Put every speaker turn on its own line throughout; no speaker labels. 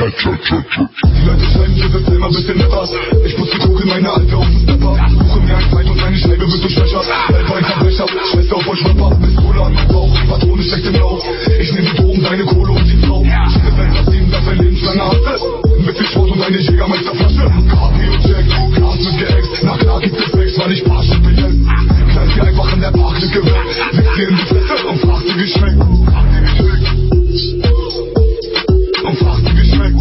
Die Leute schreiben, ich wird immer ein bisschen netter. Ich putze die Kugel, meine Alte Leg sie in die Fresse und frag sie, wie schmeckt. Und frag sie, wie schmeckt.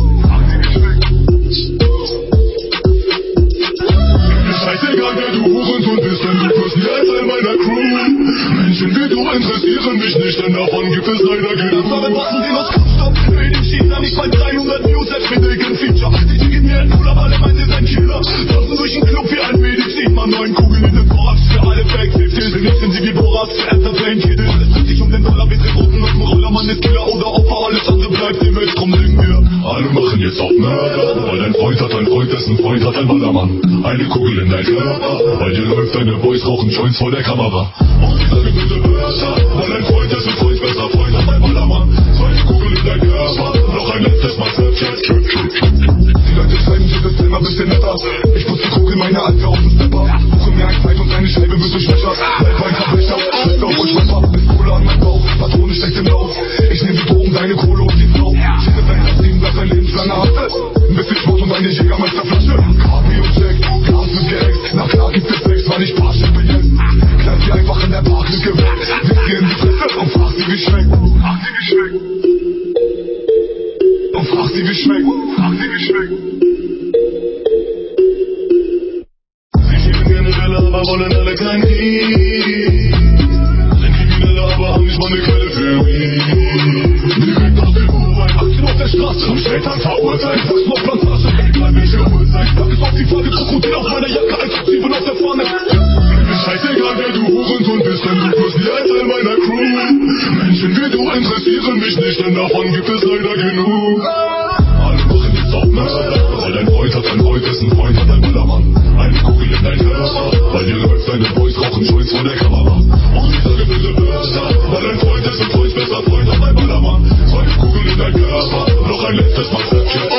Scheißegal, wer du Hurensohn bist, denn du bist nie ein Teil meiner Crew. Menschen wie du interessieren mich nicht, denn davon gibt es leider genug.
Damit machen die uns Kampfstopp. Mit dem Schießer nicht bei 300 Views, selbst mit Kugeln
jetzt auch Mörder, weil dein Freund hat ein Freund, dessen Freund hat ein Ballermann. Eine Kugel in dein Körper, weil dir läuft deine Boys rauchen Joints vor der Kamera. Ich sage bitte Wörter, weil dein Freund, dessen Freund, besser Freund hat ein Ballermann. Zweite Kugel in dein Körper, noch ein letztes Mal Snapchat.
Die Leute schreiben, sie wird immer bisschen netter. Ich putze die Kugel, meine Alte auf den Stepper. Suche mir ein Feind und deine Scheibe wird durch Löcher. Sie, wie schmeckt. Frag sie, wie schmeckt. Sie
schieben gerne Welle, aber wollen alle kein Krieg. Sind Kriminelle, aber haben nicht mal eine Quelle für Weed. Direkt aus dem U-Bahn, 18 auf der Straße, zum Scheitern verurteilt. Wachsen auf Plantage, egal welche Uhrzeit. Pack es auf die Flagge, Krokodil auf meiner Jacke, als Zwiebel auf der Fahne. Mir ist scheißegal, wer du Hurensohn bist, denn du bist nie ein Teil meiner Crew. Menschen wie du interessieren mich nicht, denn davon gibt es leider genug. Der Kamera. Und ich sage bitte Wörter, weil dein Freund dessen Freund besser Freund hat ein Ballermann. Zwei Kugeln in dein Körper, noch ein letztes Mal.